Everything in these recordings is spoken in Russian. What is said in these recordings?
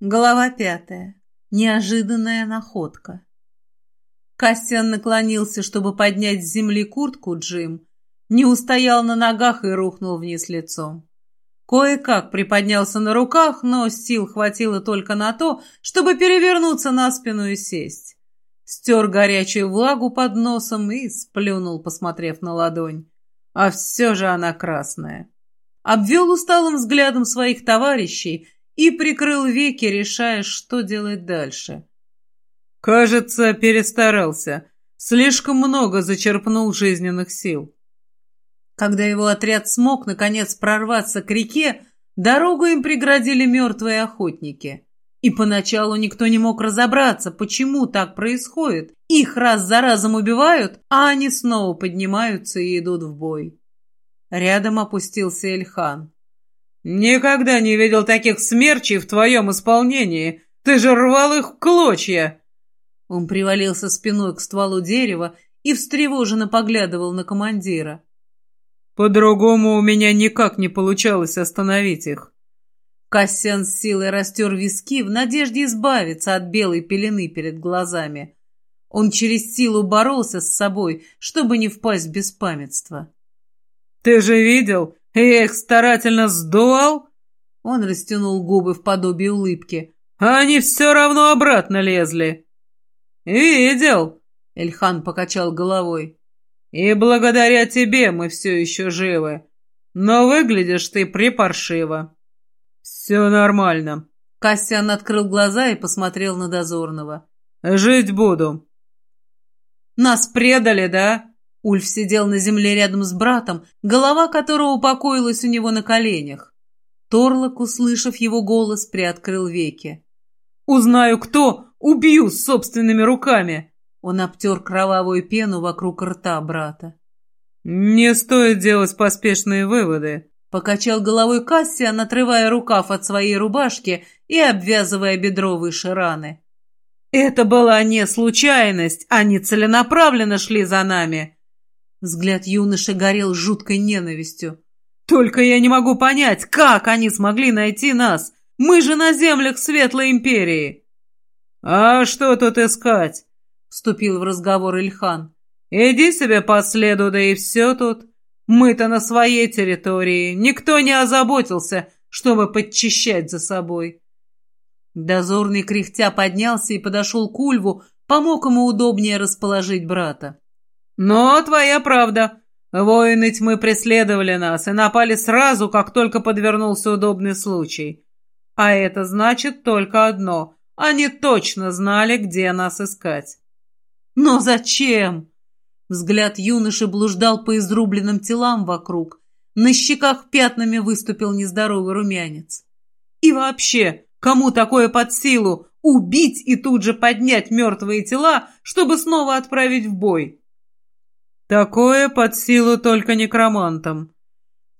Глава пятая. Неожиданная находка. Кассиан наклонился, чтобы поднять с земли куртку Джим, не устоял на ногах и рухнул вниз лицом. Кое-как приподнялся на руках, но сил хватило только на то, чтобы перевернуться на спину и сесть. Стер горячую влагу под носом и сплюнул, посмотрев на ладонь. А все же она красная. Обвел усталым взглядом своих товарищей и прикрыл веки, решая, что делать дальше. Кажется, перестарался. Слишком много зачерпнул жизненных сил. Когда его отряд смог, наконец, прорваться к реке, дорогу им преградили мертвые охотники. И поначалу никто не мог разобраться, почему так происходит. Их раз за разом убивают, а они снова поднимаются и идут в бой. Рядом опустился Эльхан. «Никогда не видел таких смерчей в твоем исполнении. Ты же рвал их в клочья!» Он привалился спиной к стволу дерева и встревоженно поглядывал на командира. «По-другому у меня никак не получалось остановить их». Кассиан с силой растер виски в надежде избавиться от белой пелены перед глазами. Он через силу боролся с собой, чтобы не впасть в беспамятство. «Ты же видел? Их старательно сдувал?» Он растянул губы в подобие улыбки. «А они все равно обратно лезли». «Видел?» — Эльхан покачал головой. «И благодаря тебе мы все еще живы. Но выглядишь ты припаршиво». «Все нормально». Кассиан открыл глаза и посмотрел на дозорного. «Жить буду». «Нас предали, да?» Ульф сидел на земле рядом с братом, голова которого покоилась у него на коленях. Торлок, услышав его голос, приоткрыл веки. «Узнаю, кто, убью собственными руками!» Он обтер кровавую пену вокруг рта брата. «Не стоит делать поспешные выводы», — покачал головой Кассиан, отрывая рукав от своей рубашки и обвязывая бедро выше раны. «Это была не случайность, они целенаправленно шли за нами». Взгляд юноши горел жуткой ненавистью. «Только я не могу понять, как они смогли найти нас, мы же на землях Светлой Империи!» «А что тут искать?» — вступил в разговор Ильхан. «Иди себе по следу, да и все тут. Мы-то на своей территории. Никто не озаботился, чтобы подчищать за собой». Дозорный кряхтя поднялся и подошел к Ульву, помог ему удобнее расположить брата. «Но твоя правда. Воины тьмы преследовали нас и напали сразу, как только подвернулся удобный случай. А это значит только одно. Они точно знали, где нас искать. Но зачем? Взгляд юноши блуждал по изрубленным телам вокруг. На щеках пятнами выступил нездоровый румянец. И вообще, кому такое под силу? Убить и тут же поднять мертвые тела, чтобы снова отправить в бой? Такое под силу только некромантам.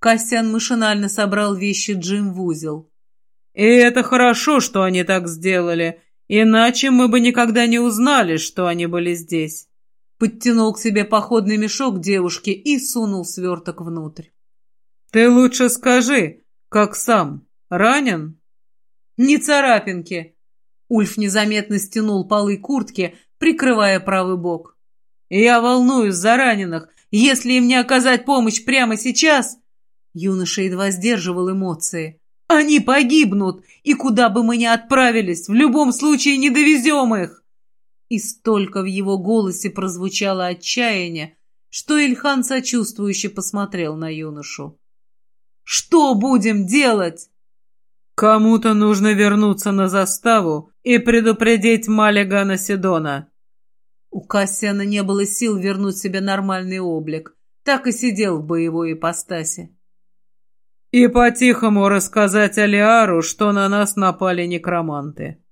Кассиан машинально собрал вещи Джим в узел. И это хорошо, что они так сделали, иначе мы бы никогда не узнали, что они были здесь. Подтянул к себе походный мешок девушки и сунул сверток внутрь. Ты лучше скажи, как сам, ранен? Не царапинки. Ульф незаметно стянул полы куртки, прикрывая правый бок. Я волнуюсь за раненых. Если им не оказать помощь прямо сейчас... Юноша едва сдерживал эмоции. Они погибнут, и куда бы мы ни отправились, в любом случае не довезем их!» И столько в его голосе прозвучало отчаяние, что Ильхан сочувствующе посмотрел на юношу. «Что будем делать?» «Кому-то нужно вернуться на заставу и предупредить Малигана Сидона». У Кассиана не было сил вернуть себе нормальный облик, так и сидел в боевой ипостаси. И по-тихому рассказать Алиару, что на нас напали некроманты.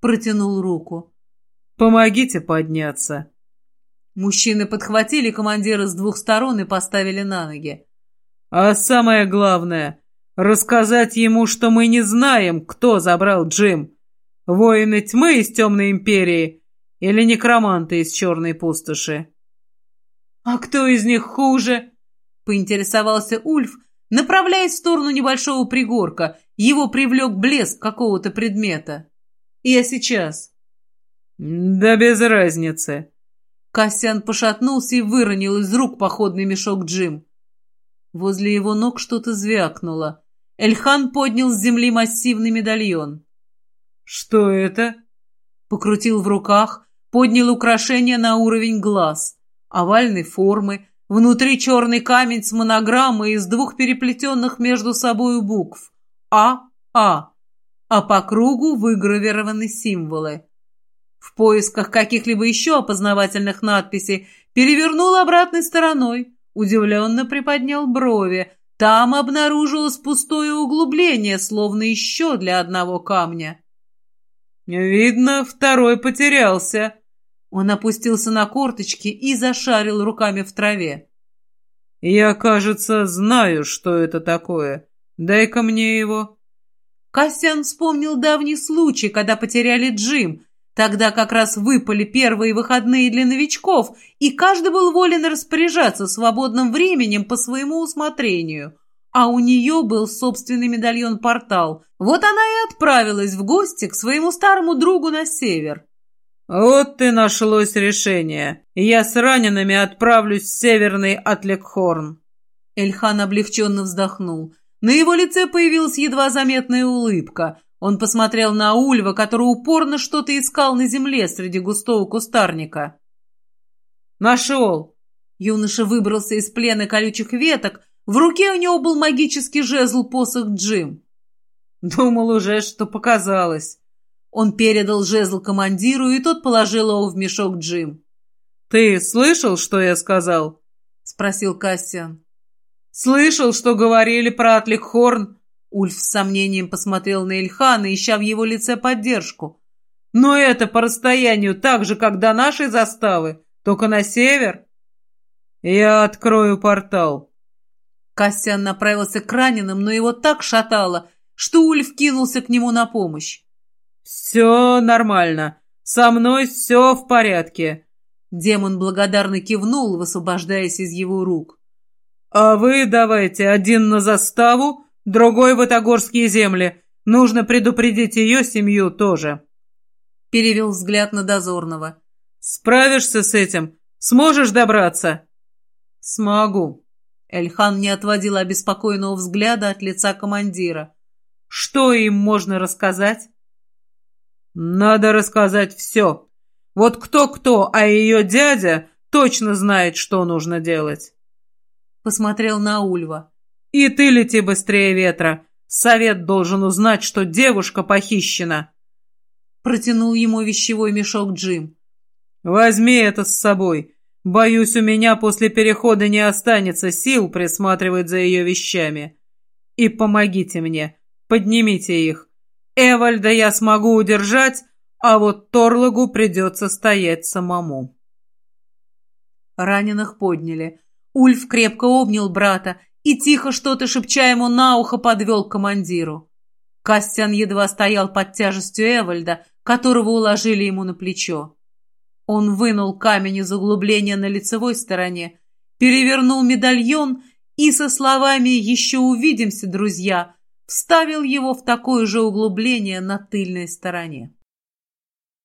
Протянул руку. Помогите подняться. Мужчины подхватили командира с двух сторон и поставили на ноги. А самое главное, рассказать ему, что мы не знаем, кто забрал Джим. Воины тьмы из Темной Империи или некроманты из Черной Пустоши. «А кто из них хуже?» — поинтересовался Ульф, направляясь в сторону небольшого пригорка Его привлек блеск какого-то предмета. Я сейчас. Да без разницы. Кассиан пошатнулся и выронил из рук походный мешок Джим. Возле его ног что-то звякнуло. Эльхан поднял с земли массивный медальон. «Что это?» Покрутил в руках, поднял украшение на уровень глаз. Овальной формы, внутри черный камень с монограммой из двух переплетенных между собой букв. А, А, а по кругу выгравированы символы. В поисках каких-либо еще опознавательных надписей перевернул обратной стороной, удивленно приподнял брови. Там обнаружилось пустое углубление, словно еще для одного камня. «Видно, второй потерялся». Он опустился на корточки и зашарил руками в траве. «Я, кажется, знаю, что это такое. Дай-ка мне его». Кассиан вспомнил давний случай, когда потеряли Джим. Тогда как раз выпали первые выходные для новичков, и каждый был волен распоряжаться свободным временем по своему усмотрению. А у нее был собственный медальон-портал. Вот она и отправилась в гости к своему старому другу на север. «Вот и нашлось решение. Я с ранеными отправлюсь в северный Атлекхорн». Эльхан облегченно вздохнул. На его лице появилась едва заметная улыбка. Он посмотрел на Ульва, который упорно что-то искал на земле среди густого кустарника. «Нашел!» Юноша выбрался из плена колючих веток. В руке у него был магический жезл-посох Джим. Думал уже, что показалось. Он передал жезл командиру, и тот положил его в мешок Джим. «Ты слышал, что я сказал?» — спросил Кассиан. «Слышал, что говорили про Атлихорн?» Ульф с сомнением посмотрел на Ильхана, ища в его лице поддержку. «Но это по расстоянию так же, как до нашей заставы, только на север?» «Я открою портал». Кассиан направился к раненым, но его так шатало, что Ульф кинулся к нему на помощь. «Все нормально. Со мной все в порядке». Демон благодарно кивнул, высвобождаясь из его рук. «А вы давайте один на заставу, другой в Itagorские земли. Нужно предупредить ее семью тоже». Перевел взгляд на дозорного. «Справишься с этим? Сможешь добраться?» «Смогу». Эльхан не отводил обеспокоенного взгляда от лица командира. «Что им можно рассказать?» «Надо рассказать все. Вот кто-кто, а ее дядя точно знает, что нужно делать» посмотрел на Ульва. «И ты лети быстрее ветра. Совет должен узнать, что девушка похищена». Протянул ему вещевой мешок Джим. «Возьми это с собой. Боюсь, у меня после перехода не останется сил присматривать за ее вещами. И помогите мне, поднимите их. Эвальда я смогу удержать, а вот Торлагу придется стоять самому». Раненых подняли. Ульф крепко обнял брата и, тихо что-то шепча ему на ухо, подвел к командиру. Кастян едва стоял под тяжестью Эвальда, которого уложили ему на плечо. Он вынул камень из углубления на лицевой стороне, перевернул медальон и со словами «Еще увидимся, друзья!» Вставил его в такое же углубление на тыльной стороне.